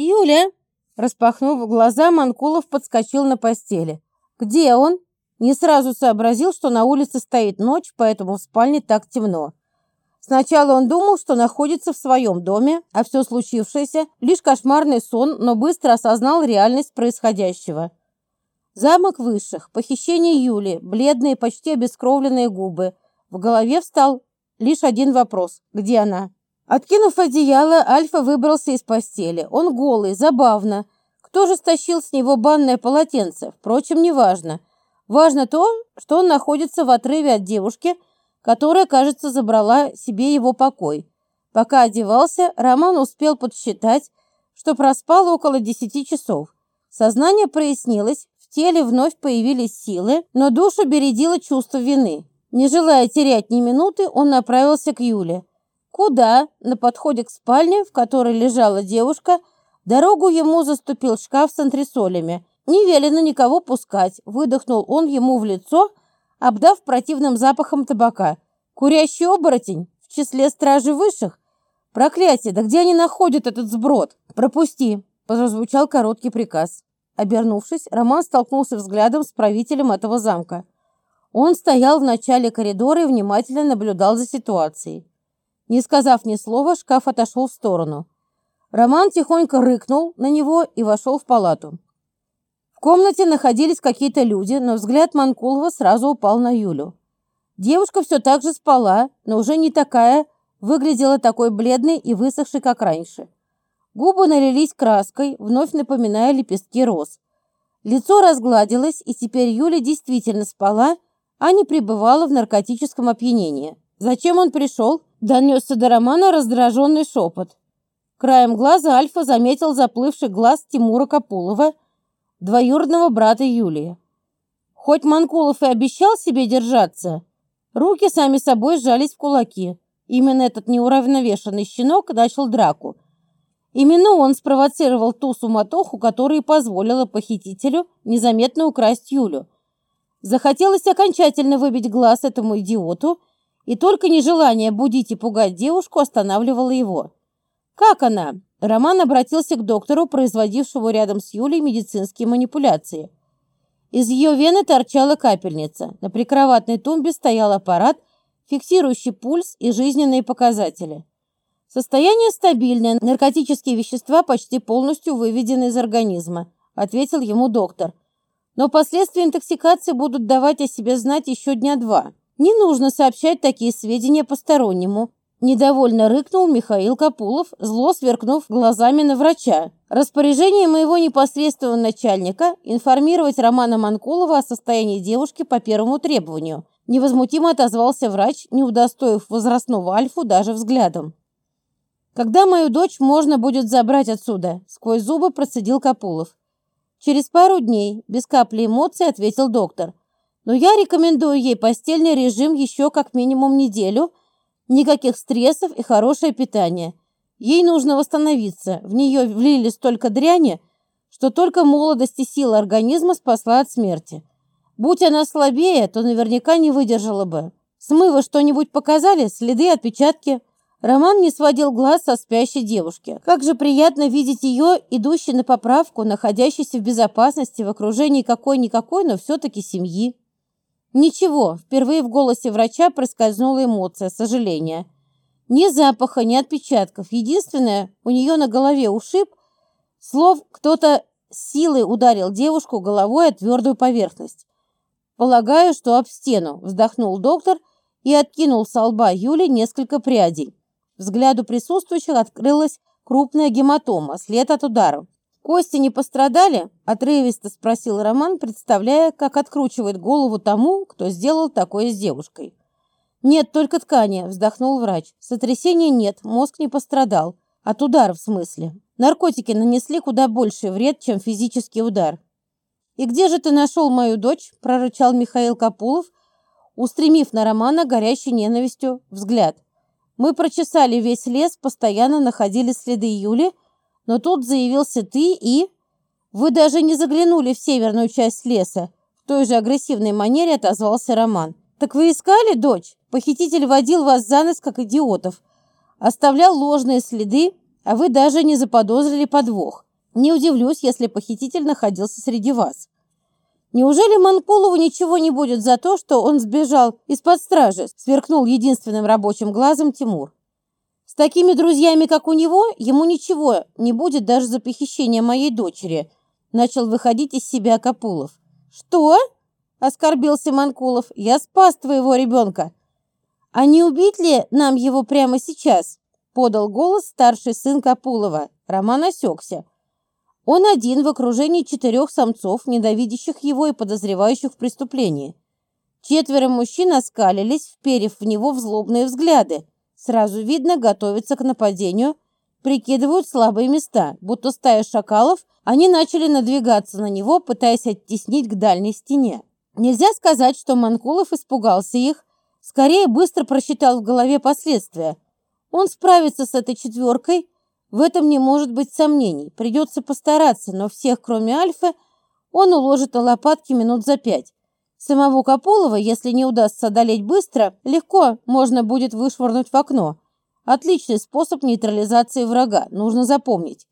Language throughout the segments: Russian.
«Юля!» Распахнув глаза, Манкулов подскочил на постели. «Где он?» Не сразу сообразил, что на улице стоит ночь, поэтому в спальне так темно. Сначала он думал, что находится в своем доме, а все случившееся – лишь кошмарный сон, но быстро осознал реальность происходящего. Замок высших, похищение Юли, бледные, почти обескровленные губы. В голове встал лишь один вопрос – где она? Откинув одеяло, Альфа выбрался из постели. Он голый, забавно. Кто же стащил с него банное полотенце? Впрочем, неважно. Важно то, что он находится в отрыве от девушки, которая, кажется, забрала себе его покой. Пока одевался, Роман успел подсчитать, что проспал около десяти часов. Сознание прояснилось, в теле вновь появились силы, но душу бередило чувство вины. Не желая терять ни минуты, он направился к Юле. Куда? На подходе к спальне, в которой лежала девушка, дорогу ему заступил шкаф с антресолями. Не велено никого пускать, выдохнул он ему в лицо, обдав противным запахом табака. Курящий оборотень в числе стражи высших? Проклятие, да где они находят этот сброд? Пропусти, прозвучал короткий приказ. Обернувшись, Роман столкнулся взглядом с правителем этого замка. Он стоял в начале коридора и внимательно наблюдал за ситуацией. Не сказав ни слова, шкаф отошел в сторону. Роман тихонько рыкнул на него и вошел в палату. В комнате находились какие-то люди, но взгляд Манкулова сразу упал на Юлю. Девушка все так же спала, но уже не такая, выглядела такой бледной и высохшей, как раньше. Губы налились краской, вновь напоминая лепестки роз. Лицо разгладилось, и теперь Юля действительно спала, а не пребывала в наркотическом опьянении. Зачем он пришел? Донесся до Романа раздраженный шепот. Краем глаза Альфа заметил заплывший глаз Тимура Капулова, двоюродного брата Юлии. Хоть Манкулов и обещал себе держаться, руки сами собой сжались в кулаки. Именно этот неуравновешенный щенок начал драку. Именно он спровоцировал ту суматоху, которая позволила похитителю незаметно украсть Юлю. Захотелось окончательно выбить глаз этому идиоту и только нежелание будить и пугать девушку останавливало его. «Как она?» Роман обратился к доктору, производившему рядом с Юлей медицинские манипуляции. Из ее вены торчала капельница. На прикроватной тумбе стоял аппарат, фиксирующий пульс и жизненные показатели. Состояние стабильное, наркотические вещества почти полностью выведены из организма, ответил ему доктор. Но последствия интоксикации будут давать о себе знать еще дня два. Не нужно сообщать такие сведения постороннему. Недовольно рыкнул Михаил Капулов, зло сверкнув глазами на врача. Распоряжение моего непосредственного начальника информировать Романа Манкулова о состоянии девушки по первому требованию. Невозмутимо отозвался врач, не удостоив возрастного Альфу даже взглядом. «Когда мою дочь можно будет забрать отсюда?» – сквозь зубы процедил Капулов. «Через пару дней», – без капли эмоций ответил доктор. Но я рекомендую ей постельный режим еще как минимум неделю, никаких стрессов и хорошее питание. Ей нужно восстановиться. В нее влили столько дряни, что только молодость и сила организма спасла от смерти. Будь она слабее, то наверняка не выдержала бы. Смыва что-нибудь показали? Следы, отпечатки? Роман не сводил глаз со спящей девушки. Как же приятно видеть ее, идущей на поправку, находящейся в безопасности, в окружении какой-никакой, но все-таки семьи. Ничего, впервые в голосе врача проскользнула эмоция, сожаления. Ни запаха, ни отпечатков. Единственное, у нее на голове ушиб, слов кто-то силой ударил девушку головой о твердую поверхность. «Полагаю, что об стену», – вздохнул доктор и откинул с лба Юли несколько прядей. Взгляду присутствующих открылась крупная гематома, след от ударов. «Кости не пострадали?» – отрывисто спросил Роман, представляя, как откручивает голову тому, кто сделал такое с девушкой. «Нет, только ткани», – вздохнул врач. «Сотрясения нет, мозг не пострадал. От удара, в смысле. Наркотики нанесли куда больший вред, чем физический удар». «И где же ты нашел мою дочь?» – прорычал Михаил Капулов, устремив на Романа горящей ненавистью взгляд. «Мы прочесали весь лес, постоянно находили следы Юли», но тут заявился ты и... Вы даже не заглянули в северную часть леса. В той же агрессивной манере отозвался Роман. Так вы искали, дочь? Похититель водил вас за нос, как идиотов. Оставлял ложные следы, а вы даже не заподозрили подвох. Не удивлюсь, если похититель находился среди вас. Неужели Манкулову ничего не будет за то, что он сбежал из-под стражи? Сверкнул единственным рабочим глазом Тимур. С такими друзьями, как у него, ему ничего не будет даже за похищение моей дочери. Начал выходить из себя Капулов. Что? Оскорбился Манкулов. Я спас твоего ребенка. А не убить ли нам его прямо сейчас? Подал голос старший сын Капулова. Роман осекся. Он один в окружении четырех самцов, ненавидящих его и подозревающих в преступлении. Четверо мужчин оскалились, вперев в него в злобные взгляды. Сразу видно, готовятся к нападению, прикидывают слабые места, будто стая шакалов, они начали надвигаться на него, пытаясь оттеснить к дальней стене. Нельзя сказать, что Манкулов испугался их, скорее быстро просчитал в голове последствия. Он справится с этой четверкой, в этом не может быть сомнений. Придется постараться, но всех, кроме Альфы, он уложит на лопатки минут за пять. Самого Капулова, если не удастся одолеть быстро, легко можно будет вышвырнуть в окно. Отличный способ нейтрализации врага, нужно запомнить.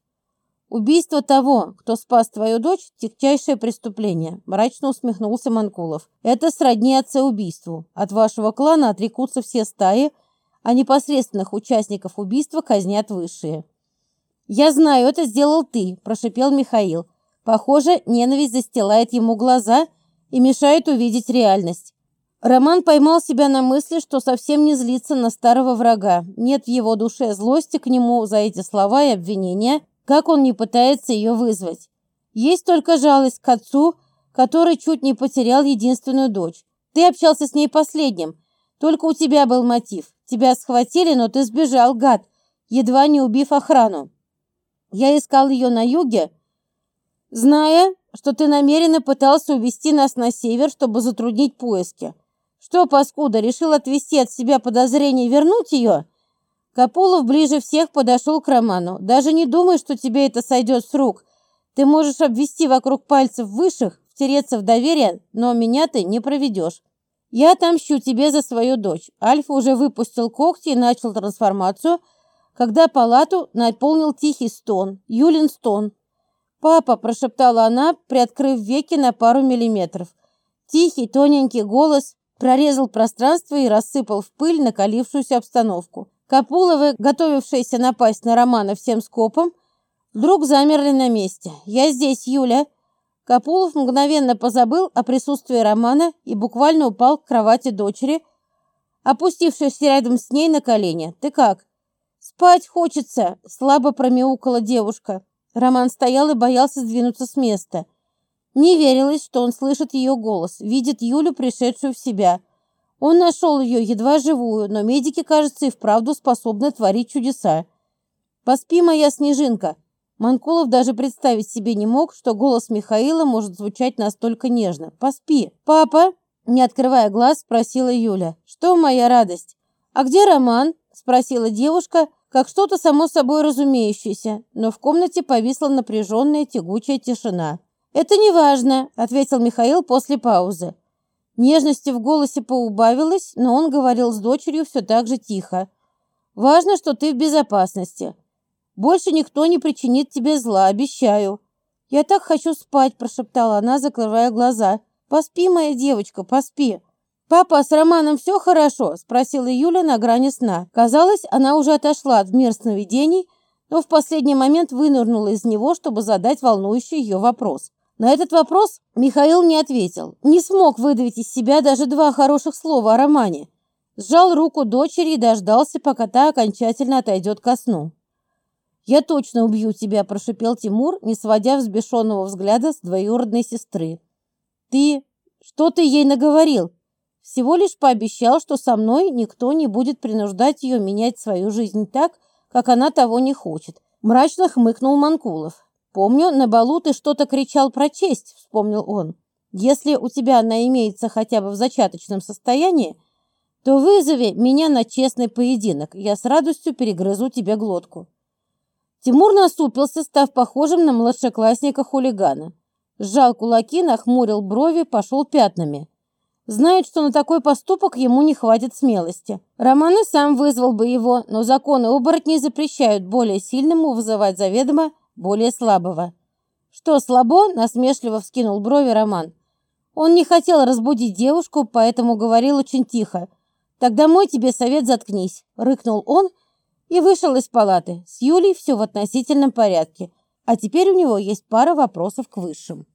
Убийство того, кто спас твою дочь, тягчайшее преступление, мрачно усмехнулся Манкулов. Это сродни отца-убийству. От вашего клана отрекутся все стаи, а непосредственных участников убийства казнят высшие. «Я знаю, это сделал ты», – прошипел Михаил. Похоже, ненависть застилает ему глаза и мешает увидеть реальность. Роман поймал себя на мысли, что совсем не злится на старого врага. Нет в его душе злости к нему за эти слова и обвинения, как он не пытается ее вызвать. Есть только жалость к отцу, который чуть не потерял единственную дочь. Ты общался с ней последним. Только у тебя был мотив. Тебя схватили, но ты сбежал, гад, едва не убив охрану. Я искал ее на юге, зная, что ты намеренно пытался увести нас на север, чтобы затруднить поиски. Что, паскуда, решил отвести от себя подозрение и вернуть ее?» Капулов ближе всех подошел к Роману. «Даже не думай, что тебе это сойдет с рук. Ты можешь обвести вокруг пальцев высших, втереться в доверие, но меня ты не проведешь. Я отомщу тебе за свою дочь». Альфа уже выпустил когти и начал трансформацию – когда палату наполнил тихий стон, Юлин стон. «Папа!» – прошептала она, приоткрыв веки на пару миллиметров. Тихий, тоненький голос прорезал пространство и рассыпал в пыль накалившуюся обстановку. Капуловы, готовившиеся напасть на Романа всем скопом, вдруг замерли на месте. «Я здесь, Юля!» Капулов мгновенно позабыл о присутствии Романа и буквально упал к кровати дочери, опустившись рядом с ней на колени. «Ты как?» «Спать хочется!» – слабо промяукала девушка. Роман стоял и боялся сдвинуться с места. Не верилось, что он слышит ее голос, видит Юлю, пришедшую в себя. Он нашел ее едва живую, но медики, кажется, и вправду способны творить чудеса. «Поспи, моя снежинка!» Манкулов даже представить себе не мог, что голос Михаила может звучать настолько нежно. «Поспи!» «Папа?» Не открывая глаз, спросила Юля. «Что моя радость?» «А где Роман?» Спросила девушка, как что-то само собой разумеющееся, но в комнате повисла напряженная тягучая тишина. «Это не важно», — ответил Михаил после паузы. Нежности в голосе поубавилось, но он говорил с дочерью все так же тихо. «Важно, что ты в безопасности. Больше никто не причинит тебе зла, обещаю». «Я так хочу спать», — прошептала она, закрывая глаза. «Поспи, моя девочка, поспи». «Папа, с Романом все хорошо?» – спросила Юля на грани сна. Казалось, она уже отошла от мир сновидений, но в последний момент вынырнула из него, чтобы задать волнующий ее вопрос. На этот вопрос Михаил не ответил. Не смог выдавить из себя даже два хороших слова о романе. Сжал руку дочери и дождался, пока та окончательно отойдет ко сну. «Я точно убью тебя», – прошипел Тимур, не сводя взбешенного взгляда с двоюродной сестры. «Ты... Что ты ей наговорил?» Всего лишь пообещал, что со мной никто не будет принуждать ее менять свою жизнь так, как она того не хочет. Мрачно хмыкнул Манкулов. «Помню, на балу ты что-то кричал про честь», — вспомнил он. «Если у тебя она имеется хотя бы в зачаточном состоянии, то вызови меня на честный поединок. Я с радостью перегрызу тебе глотку». Тимур насупился, став похожим на младшеклассника-хулигана. Сжал кулаки, нахмурил брови, пошел пятнами. Знает, что на такой поступок ему не хватит смелости. Роман и сам вызвал бы его, но законы оборотней запрещают более сильному вызывать заведомо более слабого. «Что, слабо?» – насмешливо вскинул брови Роман. Он не хотел разбудить девушку, поэтому говорил очень тихо. «Тогда мой тебе совет заткнись», – рыкнул он и вышел из палаты. С Юлей все в относительном порядке, а теперь у него есть пара вопросов к высшим.